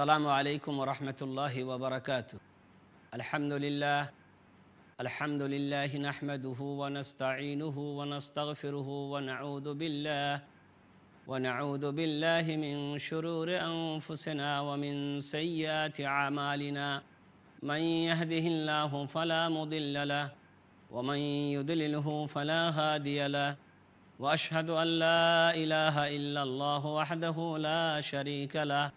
السلام عليكم ورحمة الله وبركاته. الحمد لله الحمد لله نحمده ونستعينه ونستغفره ونعوذ بالله ونعوذ بالله من شرور أنفسنا ومن سيئات أعمالنا. من يهده الله فلا مضل له ومن يضلله فلا هادي له. وأشهد أن لا إله إلا الله وحده لا شريك له.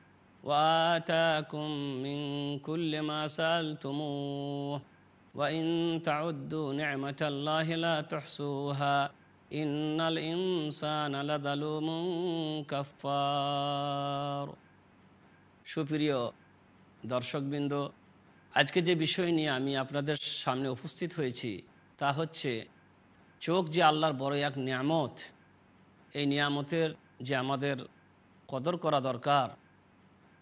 وآتاكم من كل ما سألتموه وإن تعدوا نعمة الله لا تحصوها إن الإنسان لظلوم كفار সুপ্রিয় দর্শকবৃন্দ আজকে যে বিষয় নিয়ে আমি আপনাদের সামনে উপস্থিত হয়েছি তা হচ্ছে চোখ যে আল্লাহর বড় এক নিয়ামত এই নিয়ামতের যে আমাদের কদর করা দরকার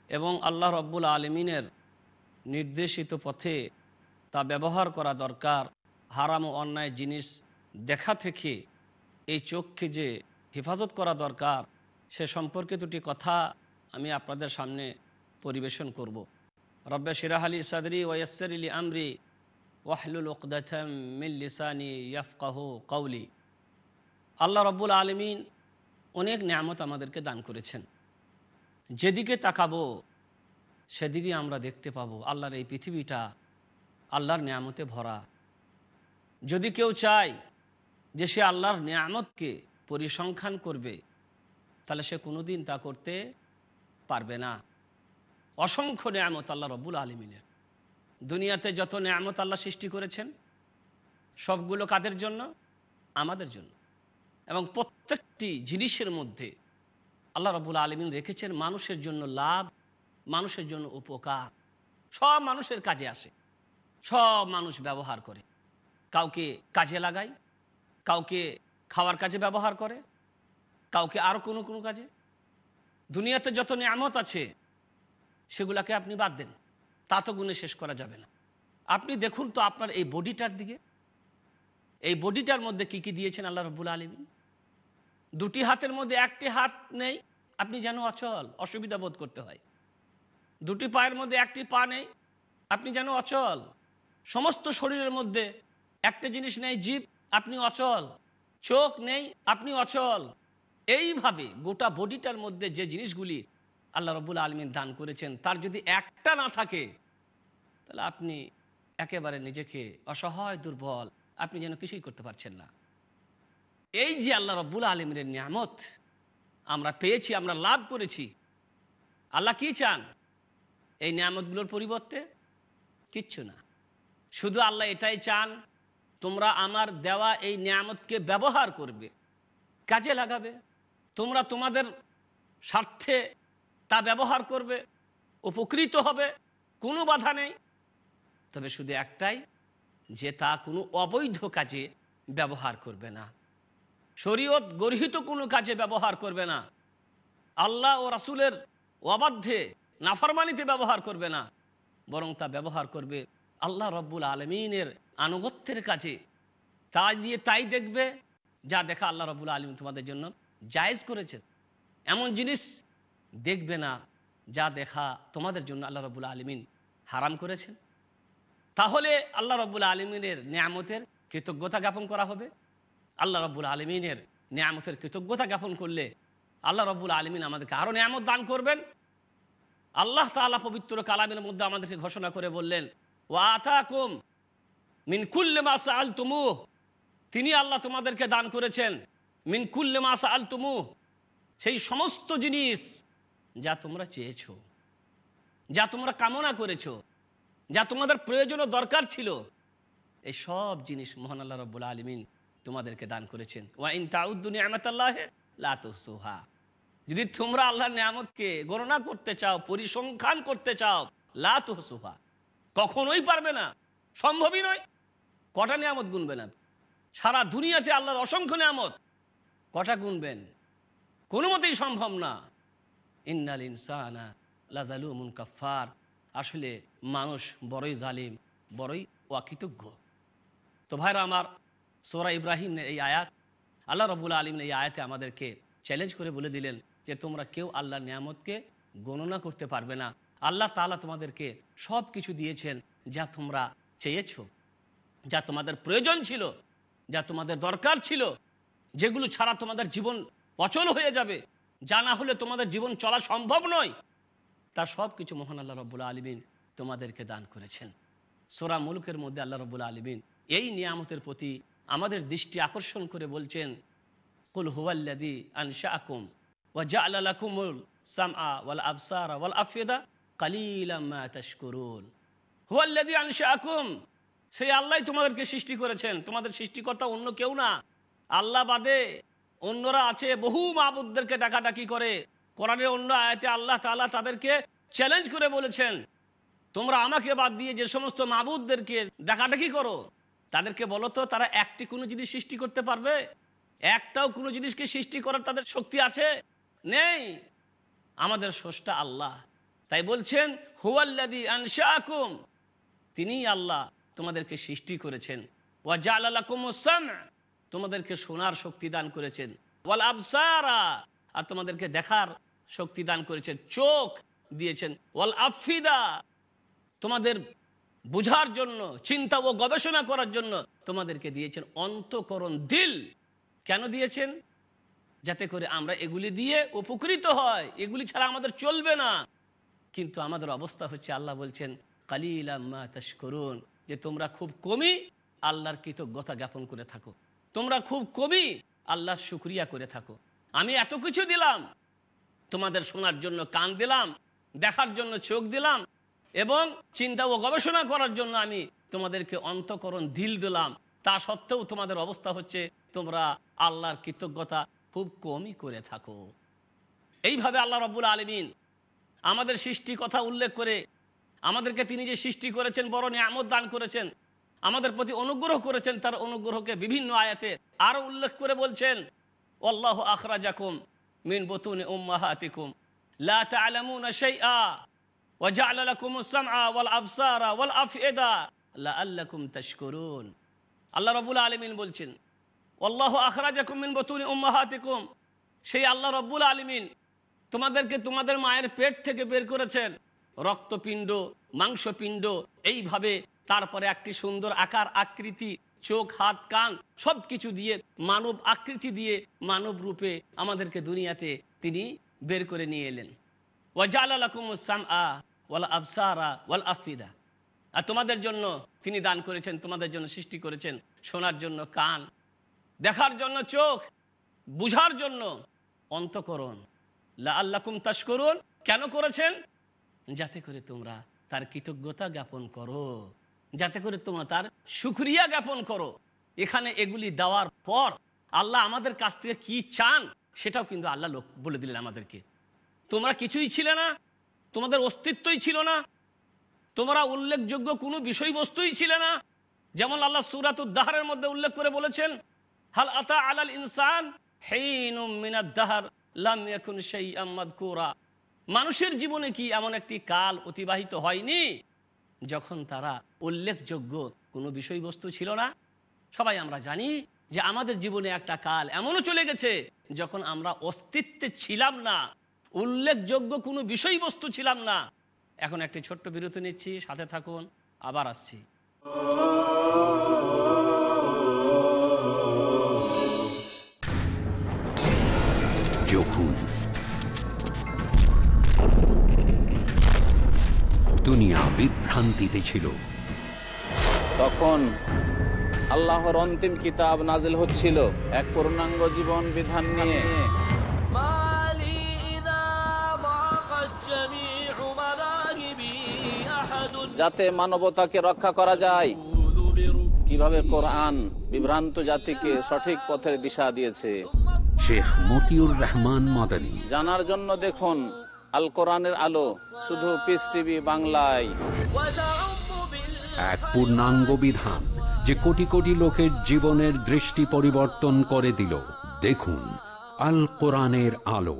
এবং আল্লাহ রব্বুল আলমিনের নির্দেশিত পথে তা ব্যবহার করা দরকার। হারাম ও অন্যায় জিনিস দেখা থেকে এই চোখকে যে হেফাজত করা দরকার, সে সম্পর্কে দুটি কথা আমি আপনাদের সামনে পরিবেশন করব। রব্বে শিরাহ আলী সাদরি ওয়াসর আলী আমরি ওয়াহলুল উকদাথমিল্লিসানি ইয়াফকাহ কৌলি আল্লাহ রব্বুল আলমিন অনেক নিয়ামত আমাদেরকে দান করেছেন। যেদিকে তাকাবো সেদিকে আমরা দেখতে পাবো আল্লাহর এই পৃথিবীটা, আল্লাহর নিয়ামতে ভরা। যদি কেউ চায় যে সে আল্লাহর নিয়ামতকে পরিসংখ্যান করবে, তাহলে সে কোনোদিন তা করতে পারবে না। অসংখ্য নিয়ামত আল্লাহ রব্বুল আলমিনের। দুনিয়াতে যত নিয়ামত আল্লাহ সৃষ্টি করেছেন, সবগুলো কাদের জন্য? আমাদের জন্য। এবং প্রত্যেকটি জিনিসের মধ্যে আল্লাহ রবুল আলমিন রেখেছেন মানুষের জন্য লাভ, মানুষের জন্য উপকার। সব মানুষের কাজে আসে। সব মানুষ ব্যবহার করে। কাউকে কাজে লাগায়, কাউকে খাওয়ার কাজে ব্যবহার করে, কাউকে আরও কোনো কোনো কাজে। দুনিয়াতে যত নিয়ামত আছে, সেগুলাকে আপনি বাদ দেন। তা তো গুণে শেষ করা যাবে না। আপনি দেখুন তো আপনার এই বডিটার দিকে। এই বডিটার মধ্যে কি কি দিয়েছেন আল্লাহ রব্বুল আলমিন? দুটি হাতের মধ্যে একটি হাত নেই আপনি যেন অচল, অসুবিধা বোধ করতে হয়। দুটি পায়ের মধ্যে একটি পা নেই, আপনি যেন অচল। সমস্ত শরীরের মধ্যে একটা জিনিস নেই, জীব, আপনি অচল। চোখ নেই, আপনি অচল। এইভাবে গোটা বডিটার মধ্যে যে জিনিসগুলি আল্লাহ রবুল আলমিন দান করেছেন, তার যদি একটা না থাকে, তাহলে আপনি একেবারে নিজেকে অসহায়, দুর্বল, আপনি যেন কিছুই করতে পারছেন না। এই যে আল্লাহ রব্বুল আলমের নিয়ামত আমরা পেয়েছি, আমরা লাভ করেছি। আল্লাহ কি চান? এই নিয়ামতগুলোর পরিবর্তে কিচ্ছু না। শুধু আল্লাহ এটাই চান, তোমরা আমার দেওয়া এই নিয়ামতকে ব্যবহার করবে, কাজে লাগাবে। তোমরা তোমাদের স্বার্থে তা ব্যবহার করবে, উপকৃত হবে, কোনো বাধা নেই। তবে শুধু একটাই, যে তা কোনো অবৈধ কাজে ব্যবহার করবে না। শরীয়ত গর্হিত কোনো কাজে ব্যবহার করবে না। আল্লাহ ও রাসুলের অবাধ্যে, নাফরমানিতে ব্যবহার করবে না। বরং তা ব্যবহার করবে আল্লাহ রব্বুল আলমিনের আনুগত্যের কাজে। তা দিয়ে তাই দেখবে, যা দেখা আল্লাহ রব্বুল আলমিন তোমাদের জন্য জায়েজ করেছেন। এমন জিনিস দেখবে না, যা দেখা তোমাদের জন্য আল্লাহ রব্বুল আলমিন হারাম করেছেন। তাহলে আল্লাহ রব্বুল আলমিনের নিয়ামতের কৃতজ্ঞতা জ্ঞাপন করা হবে। আল্লাহ রব্বুল আলমিনের নিয়ামতের কৃতজ্ঞতা জ্ঞাপন করলে আল্লাহ রব্বুল আলমিন আমাদেরকে আরও নিয়ামত দান করবেন। আল্লাহ তাআলা পবিত্র কালামের মধ্যে আমাদেরকে ঘোষণা করে বললেন ও আতাকুম মিনকুল্লে মাসা আল তুমু তিনি আল্লাহ তোমাদেরকে দান করেছেন মিনকুল্লে মাসা আল তুমু সেই সমস্ত জিনিস যা তোমরা চেয়েছো, যা তোমরা কামনা করেছ, যা তোমাদের প্রয়োজন দরকার ছিল এই সব জিনিস মহান আল্লাহ রব্বুল আলমিন তোমাদেরকে দান করেছেন। ওয়াইন তাউদ্দুনি আহমতাল্লাহ লাতুসুহা যদি তোমরা আল্লাহর নিয়ামতকে গণনা করতে চাও, পরিসংখ্যান করতে চাও লাতুহসুহা কখনোই পারবে না। সম্ভবই নয়। কটা নিয়ামত গুনবে না সারা দুনিয়াতে আল্লাহর অসংখ্য নিয়ামত। কটা গুনবেন? কোনো মতেই সম্ভব না। ইন্নাল ইনসানা লাজালুমুন কাফার আসলে মানুষ বড়ই জালিম, বড়ই ওয়াকিতজ্ঞ। তো ভাইরা আমার সোরা ইব্রাহিমের এই আয়াত, আল্লাহ রবুল আলমিন এই আয়াতে আমাদেরকে চ্যালেঞ্জ করে বলে দিলেন যে তোমরা কেউ আল্লাহর নিয়ামতকে গণনা করতে পারবে না। আল্লাহ তাআলা তোমাদেরকে সব কিছু দিয়েছেন যা তোমরা চেয়েছো, যা তোমাদের প্রয়োজন ছিল, যা তোমাদের দরকার ছিল, যেগুলো ছাড়া তোমাদের জীবন অচল হয়ে যাবে, যা না হলে তোমাদের জীবন চলা সম্ভব নয়। তা সব কিছু মহান আল্লাহ রব্বুল আলমিন তোমাদেরকে দান করেছেন। সোরা মুলুকের মধ্যে আল্লাহ রব্বুল আলমিন এই নিয়ামতের প্রতি আমাদের দৃষ্টি আকর্ষণ করে বলছেন, কুল হুয়াল্লাদি আনশা আকুম ওয়া জাআলাকুমুল সামআ ওয়াল আবসারা ওয়াল আফিদা কালিলাম মা তাশকুরুন। হুয়াল্লাদি আনশা সেই আল্লাহ তোমাদেরকে সৃষ্টি করেছেন। তোমাদের সৃষ্টিকর্তা অন্য কেউ না। আল্লাহ বাদে অন্যরা আছে, বহু মাহবুদদেরকে ডাকাডাকি করে। কোরআনের অন্য আয়াতে আল্লাহ তাআলা তাদেরকে চ্যালেঞ্জ করে বলেছেন, তোমরা আমাকে বাদ দিয়ে যে সমস্ত মাহবুদদেরকে ডাকাডাকি করো। তাদেরকে বলো তো, তারা একটি কোনো জিনিস সৃষ্টি করতে পারবে? একটাও কোনো জিনিসকে সৃষ্টি করার তাদের শক্তি আছে? নেই। আমাদের স্রষ্টা আল্লাহ। তাই বলছেন হুয়াল্লাদি আনশাকুম তিনিই আল্লাহ তোমাদেরকে সৃষ্টি করেছেন। ওয়া জালালাকুম তোমাদেরকে শোনার শক্তি দান করেছেন। ওয়াল আবসারা। আর তোমাদেরকে দেখার শক্তি দান করেছেন। চোখ দিয়েছেন। ওয়াল আফিদা। তোমাদের বুঝার জন্য, চিন্তা ও গবেষণা করার জন্য তোমাদেরকে দিয়েছেন অন্তকরণ দিল। কেন দিয়েছেন? যাতে করে আমরা এগুলি দিয়ে উপকৃত হয় এগুলি ছাড়া আমাদের চলবে না। কিন্তু আমাদের অবস্থা হচ্ছে, আল্লাহ বলছেন কালিলাম্মা করুন যে তোমরা খুব কমই আল্লাহর কৃতজ্ঞতা জ্ঞাপন করে থাকো। তোমরা খুব কমই আল্লাহর শুক্রিয়া করে থাকো। আমি এত কিছু দিলাম। তোমাদের শোনার জন্য কান দিলাম, দেখার জন্য চোখ দিলাম এবং চিন্তা ও গবেষণা করার জন্য আমি তোমাদেরকে অন্তকরণ দিল দিলাম। তা সত্ত্বেও তোমাদের অবস্থা হচ্ছে তোমরা আল্লাহর কৃতজ্ঞতা খুব কমই করে থাকো। এইভাবে আল্লাহ রব্বুল আলমিন আমাদের সৃষ্টি কথা উল্লেখ করে আমাদেরকে তিনি যে সৃষ্টি করেছেন, বড় নিয়ামত দান করেছেন, আমাদের প্রতি অনুগ্রহ করেছেন, তার অনুগ্রহকে বিভিন্ন আয়াতে আরও উল্লেখ করে বলছেন আল্লাহ আখরাজাকুম মিন বতুন উম্মাহাতিকুম। লা তা'লামুনা শাইআ। আল্লাহ রাব্বুল আলামিন বলছেন, আল্লাহ আখরাজাকুম মিন বতুন উম্মাহাতিকুম। সেই আল্লাহ রাব্বুল আলামিন তোমাদেরকে তোমাদের মায়ের পেট থেকে বের করেছেন। রক্তপিণ্ড, মাংসপিণ্ড, এইভাবে তারপরে একটি সুন্দর আকার, আকৃতি, চোখ, হাত, কান সব কিছু দিয়ে, মানব আকৃতি দিয়ে, মানব রূপে আমাদেরকে দুনিয়াতে তিনি বের করে নিয়ে এলেন। ওয়াজাল আলাকুমুসাম আ ওয়াল আবসারা ওয়াল আফিদা। আর তোমাদের জন্য তিনি দান করেছেন, তোমাদের জন্য সৃষ্টি করেছেন শোনার জন্য কান। দেখার জন্য চোখ, বুঝার জন্য অন্তকরণ। লা আল্লাকুম তাস করুন কেন করেছেন? যাতে করে তোমরা তার কৃতজ্ঞতা জ্ঞাপন করো। যাতে করে তোমরা তার সুক্রিয়া জ্ঞাপন করো। এখানে এগুলি দেওয়ার পর আল্লাহ আমাদের কাছ থেকে কি চান সেটাও কিন্তু আল্লাহ লোক বলে দিলেন আমাদেরকে। তোমরা কিছুই ছিলে না তোমাদের অস্তিত্বই ছিল না। তোমরা উল্লেখযোগ্য কোনো বিষয়বস্তুই ছিলে না। যেমন আল্লাহ সুরাতুদ্দাহারের মধ্যে উল্লেখ করে বলেছেন, হাল আতা আলাল ইনসান ইয়াকুন শাইআম মাযকুরা। মানুষের জীবনে কি এমন একটি কাল অতিবাহিত হয়নি, যখন তারা উল্লেখযোগ্য কোনো বিষয়বস্তু ছিল না? সবাই আমরা জানি যে আমাদের জীবনে একটা কাল এমনও চলে গেছে, যখন আমরা অস্তিত্বে ছিলাম না। উল্লেখযোগ্য কোনো বিষয়বস্তু ছিলাম না। এখন একটি ছোট্ট বিরতি নিচ্ছি সাথে থাকুন আবার আসছি। যখন দুনিয়া বিভ্রান্তিতে ছিল তখন আল্লাহর অন্তিম কিতাব নাজিল হচ্ছিল এক পূর্ণাঙ্গ জীবন বিধান নিয়ে। যাতে মানবতাকে রক্ষা করা যায়। কীভাবে কোরআন বিভ্রান্ত জাতিকে সঠিক পথের দিশা দিয়েছে। শেখ মতিউর রহমান মাদানী। জানার জন্য দেখুন আল কোরআনের আলো শুধু পিস টিভি বাংলায়। এক পূর্ণাঙ্গ বিধান যে কোটি কোটি লোকের জীবনের দৃষ্টি পরিবর্তন করে দিল। দেখুন আল কোরআনের আলো।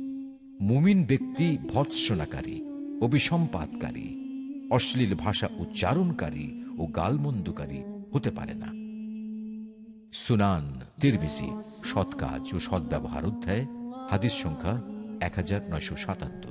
মুমিন ব্যক্তি ভৎসনাকারী অভিসম্পাদকারী অশ্লীল ভাষা উচ্চারণকারী ও গালমন্দকারী হতে পারে না। সুনান তিরমিজি, সৎকাজ ও সদ্ব্যবহার অধ্যায়, হাদিস সংখ্যা এক হাজার নয়শো সাতাত্তর।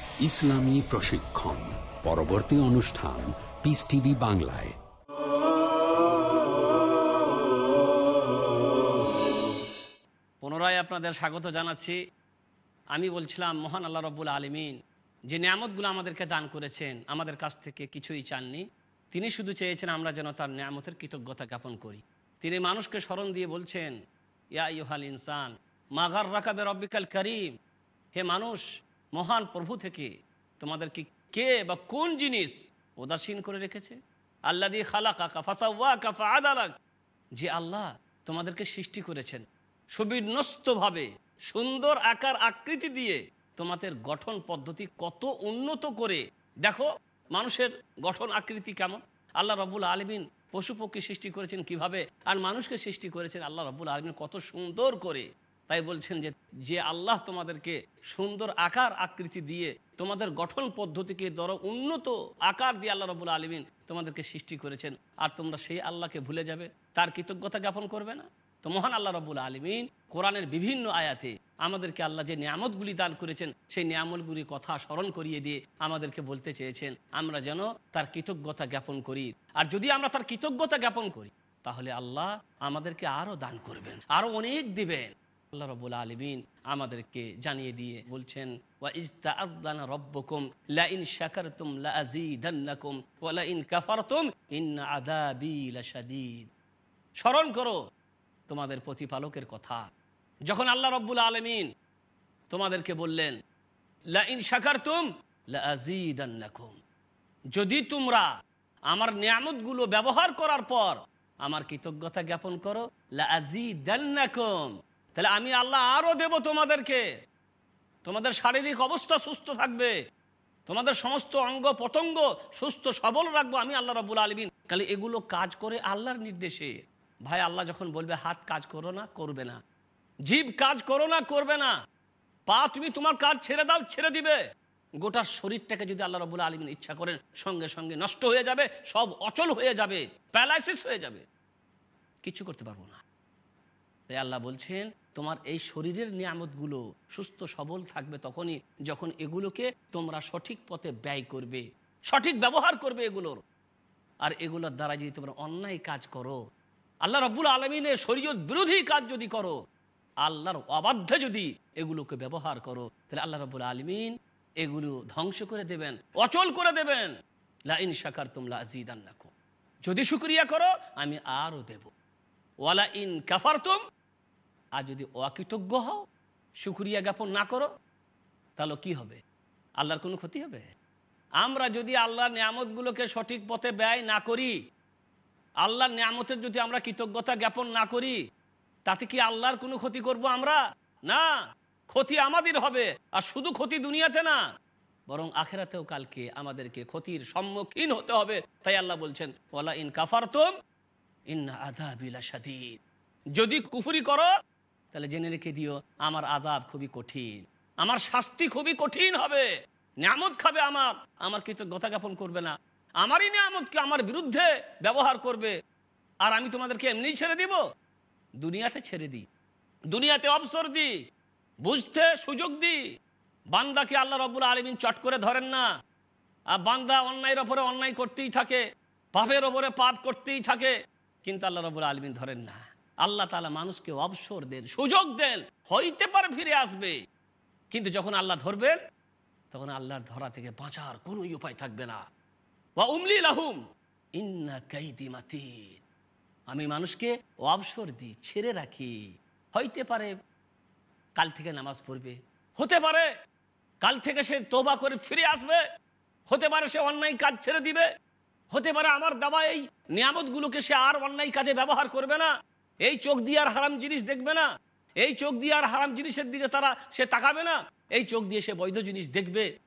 ইসলামী প্রশিক্ষণ, পরবর্তী অনুষ্ঠান পিস টিভি বাংলায়। পুনরায় আপনাদের স্বাগত জানাচ্ছি। আমি বলছিলাম, মহান আল্লাহ রব্বুল আলমিন যে নিয়ামতগুলো আমাদেরকে দান করেছেন, আমাদের কাছ থেকে কিছুই চাননি। তিনি শুধু চেয়েছেন আমরা যেন তার নিয়ামতের কৃতজ্ঞতা জ্ঞাপন করি। তিনি মানুষকে স্মরণ দিয়ে বলছেন, ইয়া ইউহাল ইনসান মাঘার রাকাবে রব্বিকাল করিম, হে মানুষ মহান প্রভু থেকে তোমাদেরকে কে বা কোন জিনিস উদাসীন করে রেখেছে? আল্লা দিয়ে খালা কাকা ফাসা ওয়া কাফা যে আল্লাহ তোমাদেরকে সৃষ্টি করেছেন। সুবিন্যস্তভাবে, সুন্দর আকার আকৃতি দিয়ে তোমাদের গঠন পদ্ধতি কত উন্নত করে। দেখো, মানুষের গঠন আকৃতি কেমন? আল্লাহ রব্বুল আলমিন পশু পক্ষী সৃষ্টি করেছেন কীভাবে? আর মানুষকে সৃষ্টি করেছেন আল্লাহ রব্বুল আলমিন কত সুন্দর করে। তাই বলছেন যে যে আল্লাহ তোমাদেরকে সুন্দর আকার আকৃতি দিয়ে তোমাদের গঠন পদ্ধতিকে ধরো উন্নত আকার দিয়ে আল্লাহ রবুল আলমিন তোমাদেরকে সৃষ্টি করেছেন, আর তোমরা সেই আল্লাহকে ভুলে যাবে, তার কৃতজ্ঞতা জ্ঞাপন করবে না? তো মহান আল্লাহ রবুল আলমিন কোরআনের বিভিন্ন আয়াতে আমাদেরকে আল্লাহ যে নিয়ামতগুলি দান করেছেন, সেই নিয়ামতগুলির কথা স্মরণ করিয়ে দিয়ে আমাদেরকে বলতে চেয়েছেন, আমরা যেন তার কৃতজ্ঞতা জ্ঞাপন করি। আর যদি আমরা তার কৃতজ্ঞতা জ্ঞাপন করি, তাহলে আল্লাহ আমাদেরকে আরও দান করবেন, আরও অনেক দিবেন। আল্লাহ রবুল আলমিন আমাদেরকে জানিয়ে দিয়ে বলছেন স্মরণ করো তোমাদের প্রতিপালকের কথা। যখন আল্লাহ রব্বুল আলমিন তোমাদেরকে বললেন, লা ইন শাকারতুম লা যদি তোমরা আমার নিয়ামতগুলো ব্যবহার করার পর আমার কৃতজ্ঞতা জ্ঞাপন করো, লা তাহলে আমি আল্লাহ আরও দেব তোমাদেরকে। তোমাদের শারীরিক অবস্থা সুস্থ থাকবে। তোমাদের সমস্ত অঙ্গ পতঙ্গ সুস্থ সবল রাখব আমি আল্লাহ রাবুল আলমিন। তাহলে এগুলো কাজ করে আল্লাহর নির্দেশে। ভাই, আল্লাহ যখন বলবে, হাত কাজ করো না, করবে না। জীব কাজ করো না, করবে না। পা তুমি তোমার কাজ ছেড়ে দাও, ছেড়ে দিবে। গোটা শরীরটাকে যদি আল্লাহ রবুল আলমিন ইচ্ছা করেন, সঙ্গে সঙ্গে নষ্ট হয়ে যাবে, সব অচল হয়ে যাবে প্যালাইসিস হয়ে যাবে। কিছু করতে পারব না। তাই আল্লাহ বলছেন তোমার এই শরীরের নিয়ামতগুলো সুস্থ, সবল থাকবে তখনই যখন এগুলোকে তোমরা সঠিক পথে ব্যয় করবে, সঠিক ব্যবহার করবে এগুলোর। আর এগুলোর দ্বারা যদি তোমরা অন্যায় কাজ করো, আল্লাহ রব্বুল আলমিনের শরীয়ত বিরোধী কাজ যদি করো, আল্লাহর অবাধ্যে যদি এগুলোকে ব্যবহার করো, তাহলে আল্লাহ রব্বুল আলমিন এগুলো ধ্বংস করে দেবেন, অচল করে দেবেন। লাইন শাকার তুমলা আজিদান্নাকু যদি শুক্রিয়া করো, আমি আরও দেব। ওয়ালা ইন কাফার তুম আর যদি অকৃতজ্ঞ হও, শুক্রিয়া জ্ঞাপন না করো, তাহলে কি হবে? আল্লাহর কোনো ক্ষতি হবে? আমরা যদি আল্লাহর নিয়ামতগুলোকে সঠিক পথে ব্যয় না করি, আল্লাহর নিয়ামতের যদি আমরা কৃতজ্ঞতা জ্ঞাপন না করি, তাতে কি আল্লাহর কোনো ক্ষতি করব আমরা? না, ক্ষতি আমাদের হবে, আর শুধু ক্ষতি দুনিয়াতে না, বরং আখেরাতেও কালকে আমাদেরকে ক্ষতির সম্মুখীন হতে হবে। তাই আল্লাহ বলছেন ওলা ইন কাফারতম ইন্না আদাবিলা সাদিদ যদি কুফুরি করো তাহলে জেনে রেখে দিও, আমার আজাব খুবই কঠিন। আমার শাস্তি খুবই কঠিন হবে। নিয়ামত খাবে আমার। আমার কৃতজ্ঞতা জ্ঞাপন করবে না। আমারই নিয়ামতকে আমার বিরুদ্ধে ব্যবহার করবে? আর আমি তোমাদেরকে এমনিই ছেড়ে দিব? দুনিয়াতে ছেড়ে দিই। দুনিয়াতে অবসর দিই। বুঝতে সুযোগ দিই। বান্দাকে আল্লাহ রব্বুল আলমিন চট করে ধরেন না। আর বান্দা অন্যায়ের ওপরে অন্যায় করতেই থাকে, পাপের ওপরে পাপ করতেই থাকে, কিন্তু আল্লাহ রব্বুল আলমিন ধরেন না। আল্লাহ তালা মানুষকে অবসর দেন, সুযোগ দেন, হইতে পারে ফিরে আসবে। কিন্তু যখন আল্লাহ ধরবেন, তখন আল্লাহর ধরা থেকে বাঁচার কোনো উপায় থাকবে না। বা উমলি লাহুম আমি মানুষকে অবসর দিই, ছেড়ে রাখি। হইতে পারে কাল থেকে নামাজ পড়বে। হতে পারে কাল থেকে সে তোবা করে ফিরে আসবে। হতে পারে সে অন্যায় কাজ ছেড়ে দিবে। হতে পারে আমার দাবা এই নিয়ামতগুলোকে সে আর অন্যায় কাজে ব্যবহার করবে না। এই চোখ দিয়ে আর হারাম জিনিস দেখবে না। এই চোখ দিয়ে আর হারাম জিনিসের দিকে তারা, সে তাকাবে না। এই চোখ দিয়ে সে বৈধ জিনিস দেখবে।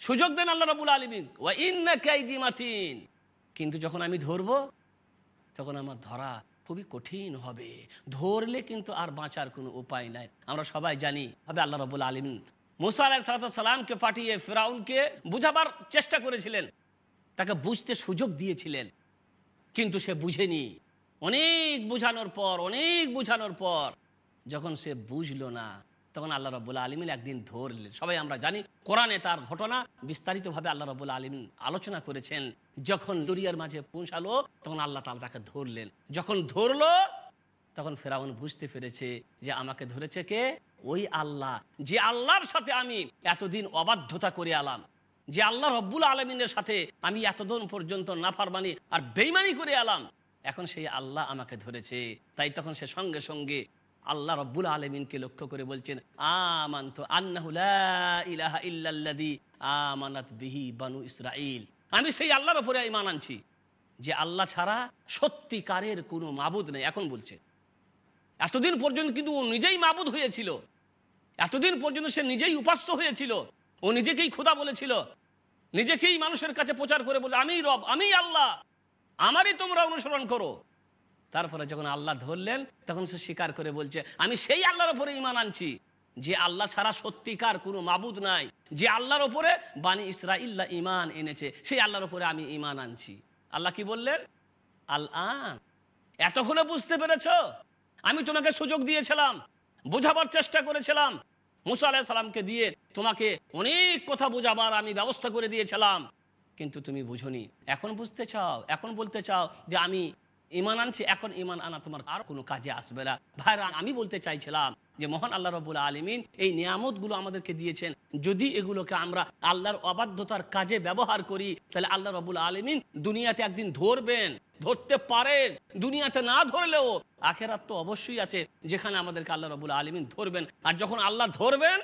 সুযোগ দেন আল্লাহ রবুল আলমিন। মাতিন। কিন্তু যখন আমি ধরবো, তখন আমার ধরা খুবই কঠিন হবে। ধরলে কিন্তু আর বাঁচার কোনো উপায় নাই। আমরা সবাই জানি, হবে আল্লাহ রবুল আলমিন। মুসা আলাহ সালামকে পাঠিয়ে ফেরাউনকে বুঝাবার চেষ্টা করেছিলেন। তাকে বুঝতে সুযোগ দিয়েছিলেন। কিন্তু সে বুঝেনি। অনেক বুঝানোর পর, অনেক বুঝানোর পর, যখন সে বুঝলো না, তখন আল্লাহ রব্বুল্লা আলমিন একদিন ধরলেন। সবাই আমরা জানি, কোরআনে তার ঘটনা বিস্তারিতভাবে আল্লাহ রব্বুল্লা আলমিন আলোচনা করেছেন। যখন দরিয়ার মাঝে পৌঁছালো, তখন আল্লাহ তালা তাকে ধরলেন। যখন ধরলো, তখন ফেরাউন বুঝতে পেরেছে যে আমাকে ধরেছে কে? ওই আল্লাহ। যে আল্লাহর সাথে আমি এতদিন অবাধ্যতা করে আলাম যে আল্লাহ রব্বুল আলমিনের সাথে আমি এতদিন পর্যন্ত নাফারমানি আর বেইমানি করে আলাম এখন সেই আল্লাহ আমাকে ধরেছে। তাই তখন সে সঙ্গে সঙ্গে আল্লাহ রব্বুল আলমিনকে লক্ষ্য করে বলছেন, আমান্ত বিহি বানু ইসরাইল আমি সেই আল্লাহর ওপরে ইমান আনছি, যে আল্লাহ ছাড়া সত্যিকারের কোনো মাবুদ নেই, এখন বলছে। এতদিন পর্যন্ত কিন্তু ও নিজেই মাবুদ হয়েছিল। এতদিন পর্যন্ত সে নিজেই উপাস্য হয়েছিল। ও নিজেকেই খোদা বলেছিল। নিজেকেই মানুষের কাছে প্রচার করে বলে, আমি রব, আমি আল্লাহ। আমারই তোমরা অনুসরণ করো। তারপরে যখন আল্লাহ ধরলেন, তখন সে স্বীকার করে বলছে, আমি সেই আল্লাহর ওপরে ইমান আনছি, যে আল্লাহ ছাড়া সত্যিকার কোনো মাবুদ নাই, যে আল্লাহর ওপরে বানি ইসরাইল্লা ইমান এনেছে, সেই আল্লাহর ওপরে আমি ইমান আনছি। আল্লাহ কি বললেন? আল আন এতক্ষণে বুঝতে পেরেছ? আমি তোমাকে সুযোগ দিয়েছিলাম, বোঝাবার চেষ্টা করেছিলাম। মুসা আলাহ সালামকে দিয়ে তোমাকে অনেক কথা বোঝাবার আমি ব্যবস্থা করে দিয়েছিলাম। কিন্তু তুমি বুঝনি। এখন বুঝতে চাও, এখন বলতে চাও যে আমি ইমান আনছি, এখন ইমান আনা তোমার আর কোনো কাজে আসবে না। ভাইরা, আমি বলতে চাইছিলাম যে মহান আল্লাহ রবুল আলমিন এই নিয়ামতগুলো আমাদেরকে দিয়েছেন। যদি এগুলোকে আমরা আল্লাহর অবাধ্যতার কাজে ব্যবহার করি, তাহলে আল্লাহ রবুল আলমিন দুনিয়াতে একদিন ধরবেন, ধরতে পারেন। দুনিয়াতে না ধরলেও আখেরাত তো অবশ্যই আছে, যেখানে আমাদেরকে আল্লাহ রবুল আলমিন ধরবেন। আর যখন আল্লাহ ধরবেন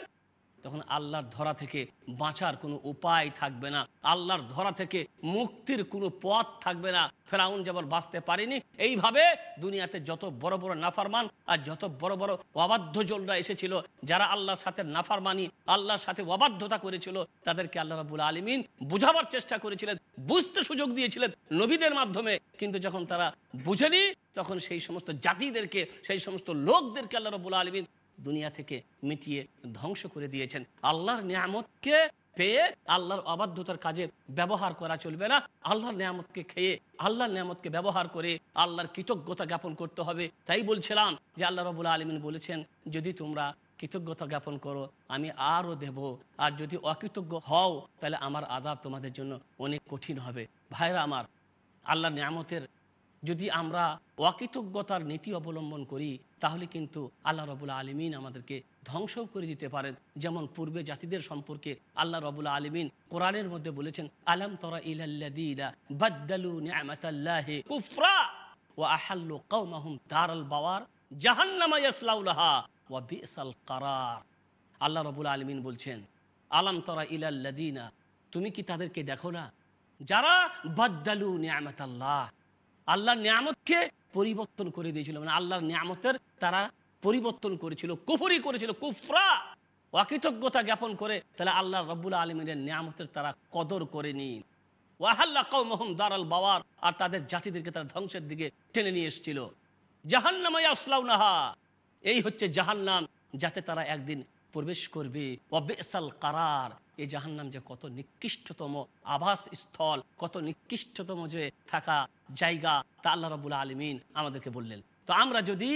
তখন আল্লাহর ধরা থেকে বাঁচার কোনো উপায় থাকবে না। আল্লাহর ধরা থেকে মুক্তির কোনো পথ থাকবে না। ফেরাউন যেমন বাঁচতে পারেনি, এইভাবে দুনিয়াতে যত বড় বড় নাফারমান আর যত বড় বড় অবাধ্যজনরা এসেছিল, যারা আল্লাহর সাথে নাফারমানি, আল্লাহর সাথে অবাধ্যতা করেছিল, তাদেরকে আল্লাহ রাবুল আলমিন বুঝাবার চেষ্টা করেছিলেন, বুঝতে সুযোগ দিয়েছিলেন নবীদের মাধ্যমে। কিন্তু যখন তারা বুঝেনি, তখন সেই সমস্ত জাতিদেরকে, সেই সমস্ত লোকদেরকে আল্লাহ রবুল আলমিন দুনিয়া থেকে মিটিয়ে ধ্বংস করে দিয়েছেন। আল্লাহর নিয়ামতকে পেয়ে আল্লাহর অবাধ্যতার কাজে ব্যবহার করা চলবে না। আল্লাহর নিয়ামতকে খেয়ে, আল্লাহর নিয়ামতকে ব্যবহার করে আল্লাহর কৃতজ্ঞতা জ্ঞাপন করতে হবে। তাই বলছিলাম যে আল্লাহ রবুল্লা আলমিন বলেছেন, যদি তোমরা কৃতজ্ঞতা জ্ঞাপন করো, আমি আরও দেব। আর যদি অকৃতজ্ঞ হও, তাহলে আমার আদাব তোমাদের জন্য অনেক কঠিন হবে। ভাইরা আমার, আল্লাহর নিয়ামতের যদি আমরা অকৃতজ্ঞতার নীতি অবলম্বন করি তাহলে কিন্তু আল্লাহ রবুল আলমিন আমাদেরকে ধ্বংসও করে দিতে পারেন। যেমন পূর্বে জাতিদের সম্পর্কে আল্লাহ রবুল আলমিন কোরআনের মধ্যে বলেছেন, আলম তরা আল্লাহ রবুল আলমিন বলছেন, আলাম তরা ইলাল্লাযীনা, তুমি কি তাদেরকে দেখো না? যারা বাদ্দালু নিয়ামত আল্লাহ নিয়ামতকে পরিবর্তন করে দিয়েছিল। মানে আল্লাহর নিয়ামতের তারা পরিবর্তন করেছিল, কুফরি করেছিল, কুফরা! অকৃতজ্ঞতা জ্ঞাপন করে তাহলে আল্লাহ রব্বুল আলমিনের নিয়ামতের তারা কদর করেনি ওয়াহাল্লা কৌমহম দারাল আর তাদের জাতিদেরকে তারা ধ্বংসের দিকে টেনে নিয়ে এসেছিল। জাহান্নামাই আসলাউনাহা এই হচ্ছে জাহান্নাম যাতে তারা একদিন প্রবেশ করবে। অবেসাল কারার এই জাহান্নাম যে কত নিকৃষ্টতম আবাস স্থল, কত নিকৃষ্টতম যে থাকা জায়গা তা আল্লাহ রবুল আলমিন আমাদেরকে বললেন। তো আমরা যদি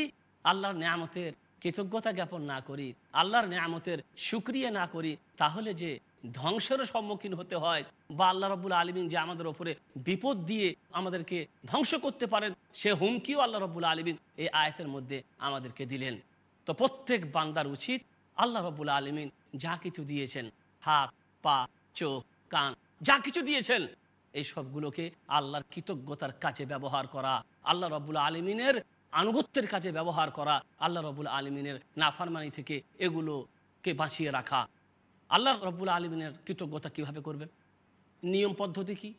আল্লাহর নিয়ামতের কৃতজ্ঞতা জ্ঞাপন না করি, আল্লাহর নিয়ামতের সুক্রিয়া না করি, তাহলে যে ধ্বংসের সম্মুখীন হতে হয় বা আল্লাহ রবুল আলমিন যে আমাদের ওপরে বিপদ দিয়ে আমাদেরকে ধ্বংস করতে পারেন, সে হুমকিও আল্লাহ রবুল আলমিন এই আয়তের মধ্যে আমাদেরকে দিলেন। তো প্রত্যেক বান্দার উচিত আল্লাহ রবুল আলমিন যা কিছু দিয়েছেন হাত, পা, চোখ, কান, যা কিছু দিয়েছেন, এই সবগুলোকে আল্লাহর কৃতজ্ঞতার কাজে ব্যবহার করা, আল্লাহ রবুল আলমিনের আনুগত্যের কাজে ব্যবহার করা, আল্লাহ রবুল আলমিনের নাফারমানি থেকে এগুলোকে বাঁচিয়ে রাখা। আল্লাহ রব্বুল আলমিনের কৃতজ্ঞতা কীভাবে করবেন? নিয়ম পদ্ধতি কি?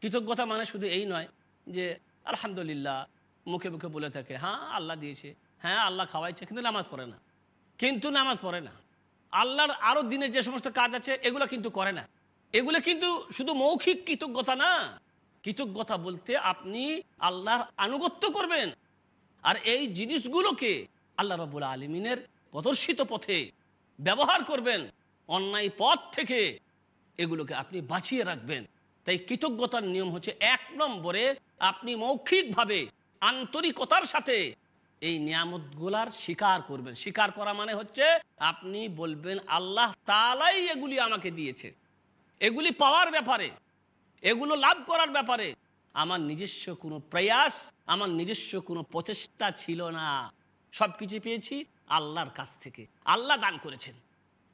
কৃতজ্ঞতা মানে শুধু এই নয় যে, আলহামদুলিল্লাহ, মুখে মুখে বলে থাকে হ্যাঁ আল্লাহ দিয়েছে হ্যাঁ আল্লাহ খাওয়াইছে, কিন্তু নামাজ পড়ে না। কিন্তু নামাজ পড়ে না। আল্লাহর আরও দিনের যে সমস্ত কাজ আছে, এগুলো কিন্তু করে না। এগুলো কিন্তু শুধু মৌখিক কৃতজ্ঞতা না। কৃতজ্ঞতা বলতে আপনি আল্লাহর আনুগত্য করবেন। আর এই জিনিসগুলোকে আল্লাহ রবুল আলমিনের প্রদর্শিত পথে ব্যবহার করবেন। অন্যায় পথ থেকে এগুলোকে আপনি বাঁচিয়ে রাখবেন। তাই কৃতজ্ঞতার নিয়ম হচ্ছে এক নম্বরে আপনি মৌখিকভাবে আন্তরিকতার সাথে এই নিয়ামতগুলার স্বীকার করবেন। স্বীকার করা মানে হচ্ছে আপনি বলবেন, আল্লাহ তালাই এগুলি আমাকে দিয়েছে। এগুলি পাওয়ার ব্যাপারে, এগুলো লাভ করার ব্যাপারে। আমার নিজস্ব কোনো প্রয়াস, আমার নিজস্ব কোনো প্রচেষ্টা ছিল না। সব কিছু পেয়েছি আল্লাহর কাছ থেকে। আল্লাহ দান করেছেন।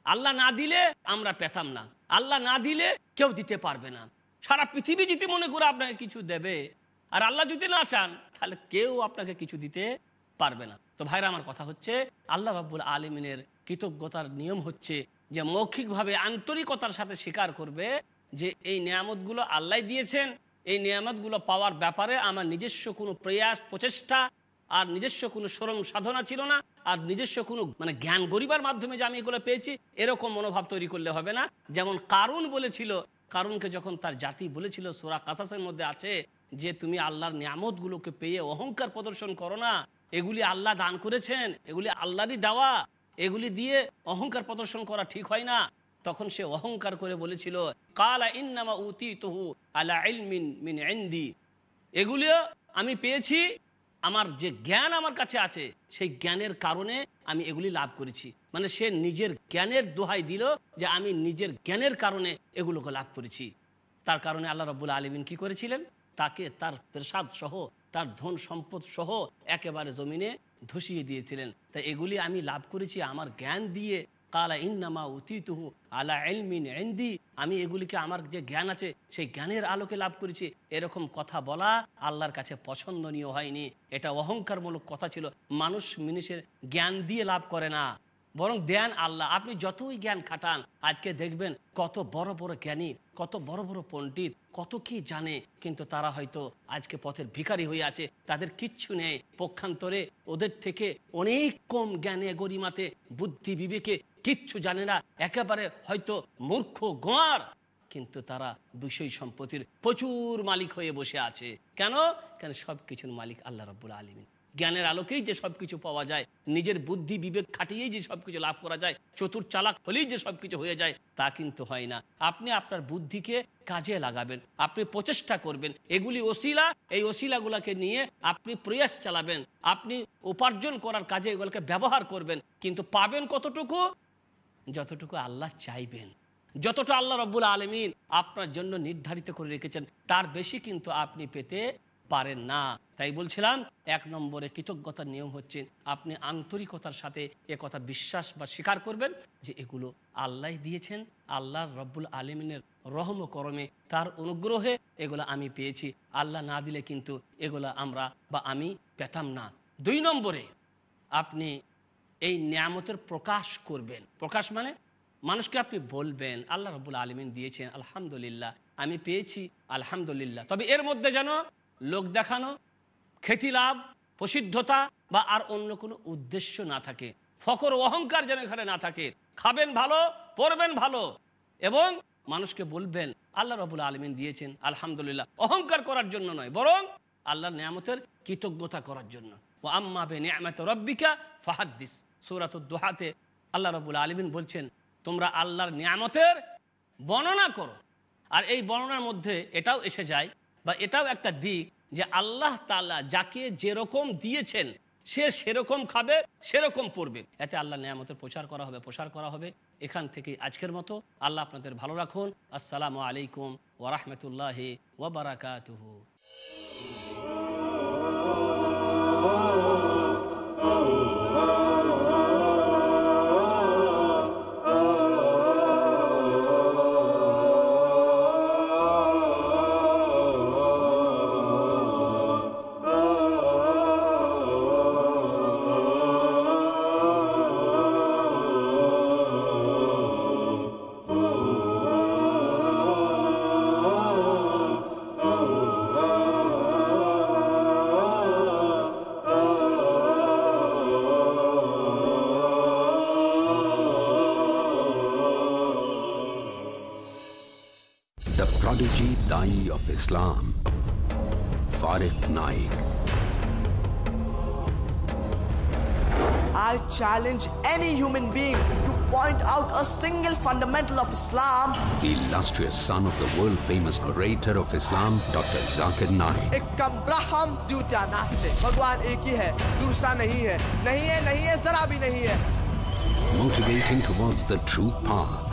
আল্লাহ না দিলে আমরা পেতাম না। আল্লাহ না দিলে কেউ দিতে পারবে না। সারা পৃথিবী যদি মনে করে আপনাকে কিছু দেবে, আর আল্লাহ যদি না চান, তাহলে কেউ আপনাকে কিছু দিতে পারবে না। তো ভাইরা, আমার কথা হচ্ছে, আল্লাহ রাব্বুল আলমিনের কৃতজ্ঞতার নিয়ম হচ্ছে যে, মৌখিকভাবে আন্তরিকতার সাথে স্বীকার করবে যে, এই নিয়ামতগুলো আল্লাহ দিয়েছেন, এই নিয়ামতগুলো পাওয়ার ব্যাপারে আমার নিজস্ব কোনো প্রয়াস, প্রচেষ্টা আর নিজস্ব কোনো শ্রম সাধনা ছিল না আর নিজস্ব কোনো মানে জ্ঞান গরিবার মাধ্যমে যে আমি এগুলো পেয়েছি, এরকম মনোভাব তৈরি করলে হবে না। যেমন কারুন বলেছিল, কারুনকে যখন তার জাতি বলেছিল, সোরা কাসাসের মধ্যে আছে যে, তুমি আল্লাহর নিয়ামতগুলোকে পেয়ে অহংকার প্রদর্শন করো না এগুলি আল্লাহ দান করেছেন, এগুলি আল্লাহরই দেওয়া, এগুলি দিয়ে অহংকার প্রদর্শন করা ঠিক হয় না। তখন সে অহংকার করে বলেছিল, কালা ইন্নামা উতি তহু আলা ইলমিন ইন্দি। এগুলিও আমি পেয়েছি, আমার যে জ্ঞান আমার কাছে আছে, সেই জ্ঞানের কারণে আমি এগুলি লাভ করেছি। মানে সে নিজের জ্ঞানের দোহাই দিল যে আমি নিজের জ্ঞানের কারণে এগুলোকে লাভ করেছি। তার কারণে আল্লাহ রব্বুল আলমিন কি করেছিলেন? তাকে তার প্রসাদ সহ তার ধন সম্পদ সহ একেবারে জমিনে ধসিয়ে দিয়েছিলেন। তাই এগুলি আমি লাভ করেছি আমার জ্ঞান দিয়ে। কালা ইন্নামা উতিতুহু আলা এলমিন এন্দি আমি এগুলিকে আমার যে জ্ঞান আছে, সেই জ্ঞানের আলোকে লাভ করেছি। এরকম কথা বলা আল্লাহর কাছে পছন্দনীয় হয়নি। এটা অহংকারমূলক কথা ছিল। মানুষ, মিনিষের জ্ঞান দিয়ে লাভ করে না। বরং দেন আল্লাহ। আপনি যতই জ্ঞান খাটান, আজকে দেখবেন কত বড় বড় জ্ঞানী, কত বড় বড় পণ্ডিত, কত কি জানে, কিন্তু তারা হয়তো আজকে পথের ভিখারি হয়ে আছে, তাদের কিচ্ছু নেই। পক্ষান্তরে ওদের থেকে অনেক কম জ্ঞানে, গরিমাতে, বুদ্ধি, বিবেকে কিচ্ছু জানে না। একেবারে হয়তো মূর্খ, গোয়ার। কিন্তু তারা বিষয় সম্পত্তির প্রচুর মালিক হয়ে বসে আছে। কেন? কেন সব কিছুর মালিক আল্লাহ রব্বুল আলমিন। জ্ঞানের আলোকেই যে সব কিছু পাওয়া যায়, নিজের বুদ্ধি, বিবেক খাটিয়েই যে সব কিছু লাভ করা যায়, চতুর চালাক হলেই যে সব কিছু হয়ে যায়, তা কিন্তু হয় না। আপনি আপনার বুদ্ধিকে কাজে লাগাবেন, আপনি প্রচেষ্টা করবেন, এগুলি ওসিলা, এই ওসিলাগুলোকে নিয়ে আপনি প্রয়াস চালাবেন, আপনি উপার্জন করার কাজে এগুলোকে ব্যবহার করবেন, কিন্তু পাবেন কতটুকু? যতটুকু আল্লাহ চাইবেন। যতটা আল্লাহ রব্বুল আলমিন আপনার জন্য নির্ধারিত করে রেখেছেন, তার বেশি কিন্তু আপনি পেতে পারেন না। তাই বলছিলাম, এক নম্বরে কৃতজ্ঞতার নিয়ম হচ্ছে আপনি আন্তরিকতার সাথে এ কথা বিশ্বাস বা স্বীকার করবেন যে এগুলো আল্লাহ দিয়েছেন, আল্লাহ রব্বুল আলমিনের রহম করমে তার অনুগ্রহে এগুলো আমি পেয়েছি। আল্লাহ না দিলে কিন্তু এগুলো আমরা বা আমি পেতাম না। দুই নম্বরে আপনি এই নিয়ামতের প্রকাশ করবেন। প্রকাশ মানে মানুষকে আপনি বলবেন, আল্লাহ রবুল আলমিন দিয়েছেন, আলহামদুলিল্লাহ, আমি পেয়েছি, আলহামদুলিল্লাহ। তবে এর মধ্যে যেন লোক দেখানো, খ্যাতি লাভ, প্রসিদ্ধতা বা আর অন্য কোনো উদ্দেশ্য না থাকে। ফকর অহংকার যেন এখানে না থাকে। খাবেন ভালো, পরবেন ভালো এবং মানুষকে বলবেন, আল্লাহ রবুল আলমিন দিয়েছেন, আলহামদুলিল্লাহ। অহংকার করার জন্য নয়, বরং আল্লাহর নিয়ামতের কৃতজ্ঞতা করার জন্য। ও আম্মা বে নিয়ামত রব্বিকা ফাহাদ্দিস। সৌরাত দোহাতে আল্লাহ রবুল আলমিন বলছেন, তোমরা আল্লাহর নিয়ামতের বর্ণনা করো। আর এই বর্ণনার মধ্যে এটাও এসে যায় বা এটাও একটা দিক যে আল্লাহ তালা যাকে যেরকম দিয়েছেন, সে সেরকম খাবে, সেরকম পড়বে। এতে আল্লাহ নিয়ামতের প্রচার করা হবে, প্রসার করা হবে। এখান থেকে আজকের মতো। আল্লাহ আপনাদের ভালো রাখুন। আসসালামু আলাইকুম ওরহমতুল্লাহ ওবরাকাতুহু Islam, Farid Naik. I challenge any human being to point out a single fundamental of Islam. The illustrious son of the world-famous orator of Islam, Dr. Zakir Naik. Ek kabraham dutya naaste. Bhagwan ek hi hai, dursa nahi hai. Nahi hai, nahi hai, zara bhi nahi hai. Motivating towards the true path.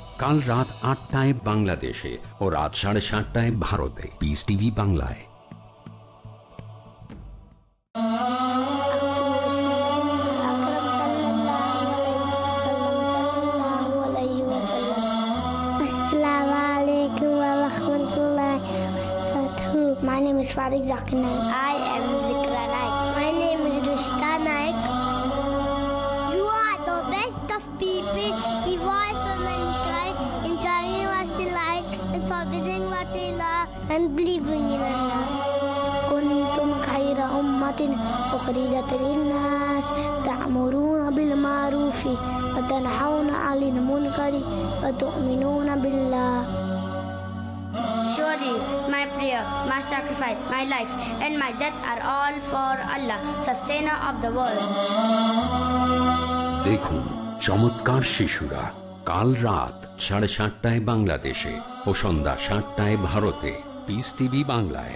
কাল রাত আটটায় বাংলাদেশে ও রাত সাড়ে সাতটায় ভারতে peace TV বাংলায় Assalamu alaikum wa rahmatullahi wa barakatuh. My name is Farid Zakir Naik. I am love, and believing in Allah. كنتم خير أمة أخرجت للناس تأمرون بالمعروف وتنحون عن المنكر وتؤمنون بالله Surely my prayer, my sacrifice, my life, and my death are all for Allah, sustainer of the world. দেখুন চমৎকার শিশুরা কাল রাত সাড়ে সাতটায় বাংলাদেশে ও সন্ধ্যা সাতটায় ভারতে পিস টিভি বাংলায়